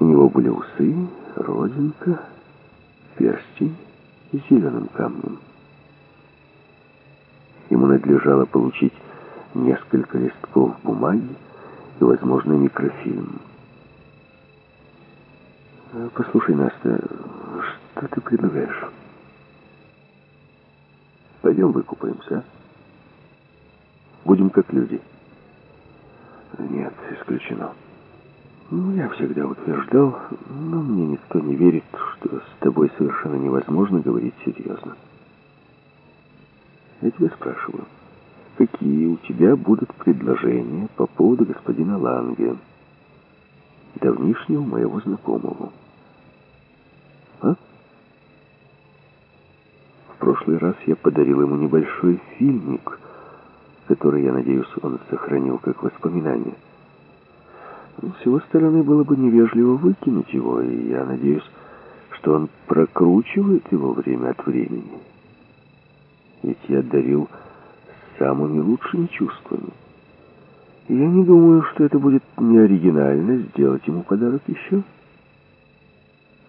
У него были усы, родинка, перстень с зеленым камнем. Ему надлежало получить несколько листков бумаги и, возможно, микрофильм. «Послушай, Настя, что ты предлагаешь?» «Пойдем выкупаемся, а? Будем как люди». «Нет, исключено». Ну, я всегда утверждал, но мне никто не верит, что с тобой совершенно невозможно говорить серьезно. Я тебя спрашиваю, какие у тебя будут предложения по поводу господина Ланге, давнишнего моего знакомого? А? В прошлый раз я подарил ему небольшой фильмик, который, я надеюсь, он сохранил как воспоминание. С его стороны было бы невежливо выкинуть его, и я надеюсь, что он прокручивает его время от времени. Ведь я дарил самыми лучшими чувствами. И я не думаю, что это будет не оригинально сделать ему подарок еще.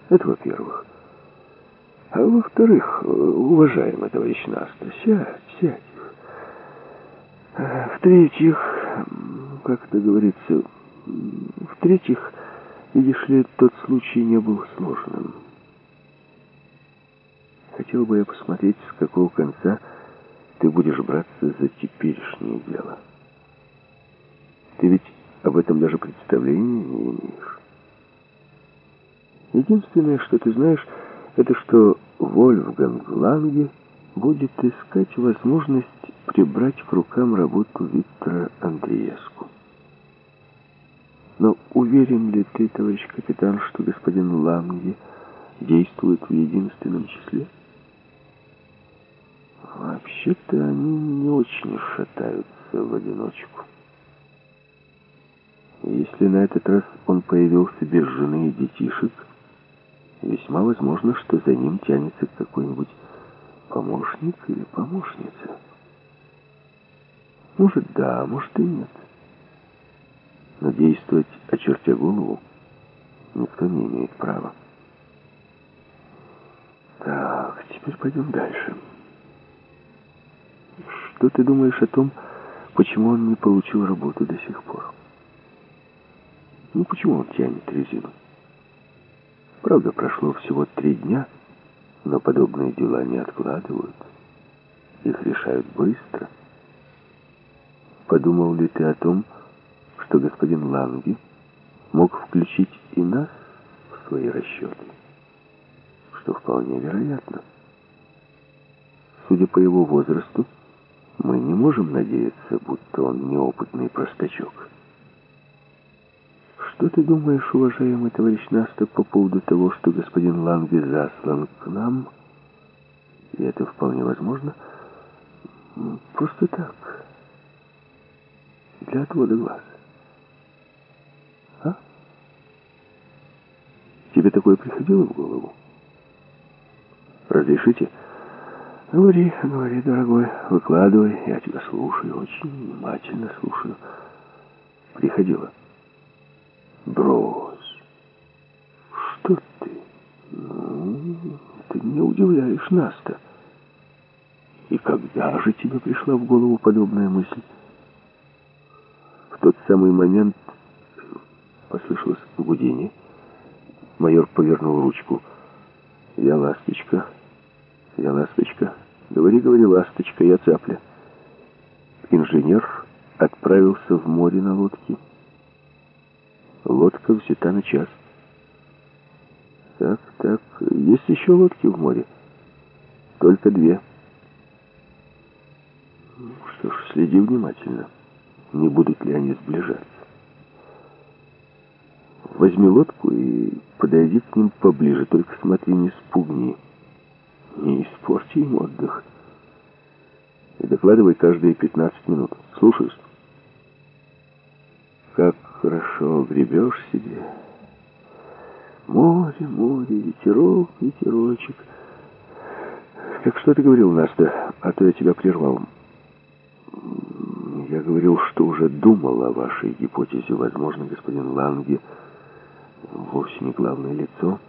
Это во-первых. А во-вторых, уважаемый товарищ Наста, сядь, сядь. А, в-третьих, как это говорится, в-третьих, видишь ли, тот случай не был сложным. Хотел бы я посмотреть, с какого конца ты будешь браться за теперешнее дело. Ты ведь об этом даже представления не имеешь. Единственное, что ты знаешь, это что Вольфганг Ланге будет искать возможность прибрать к рукам работу Виктора Андреевску. Но уверен ли ты, товарищ капитан, что господин Ланге действует в единственном числе? Вообще-то они не очень шатаются в одиночку. Если на этот раз он появился без жены и детишек, весьма возможно, что за ним тянется какой-нибудь помощник или помощница. Может, да, может и нет. Но действовать, очертя голову, никто не имеет права. Так, теперь пойдем дальше. Что ты думаешь о том, почему он не получил работу до сих пор? Ну, почему он тянет резину? Правда, прошло всего три дня, но подобные дела не откладывают. Их решают быстро. Подумал ли ты о том, что господин Ланги мог включить и нас в свои расчеты? Что вполне вероятно. Судя по его возрасту, мы не можем надеяться, будто он неопытный простачок. Что ты думаешь, уважаемый товарищ Наста, по поводу того, что господин Ланге заслан к нам? И это вполне возможно. Просто так. Для отвода глаз. А? Тебе такое приходило в голову? Разрешите? Говори, говори, дорогой, выкладывай, я тебя слушаю, очень внимательно слушаю. Приходила. Брось. Что ты? Ну, ты меня удивляешь, Наста. И когда же тебе пришла в голову подобная мысль? В тот самый момент послышалось гудение. Майор повернул ручку. Я ласточка. Я ласточка. Говори, говори, ласточка, я цапля. Инженер отправился в море на лодке. Лодка взята на час. Так, так, есть еще лодки в море? Только две. Что ж, следи внимательно. Не будут ли они сближаться? Возьми лодку и подойди к ним поближе, только смотри, не спугни. Не испорти им отдых. И докладывай каждые 15 минут. Слушаюсь. Как хорошо гребешь себе. Море, море, ветерок, ветерочек. Так что ты говорил, Настя, а то я тебя прервал. Я говорил, что уже думал о вашей гипотезе. Возможно, господин Ланге вовсе не главное лицо.